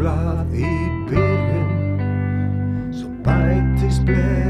blað í byrjun Svo bætist blek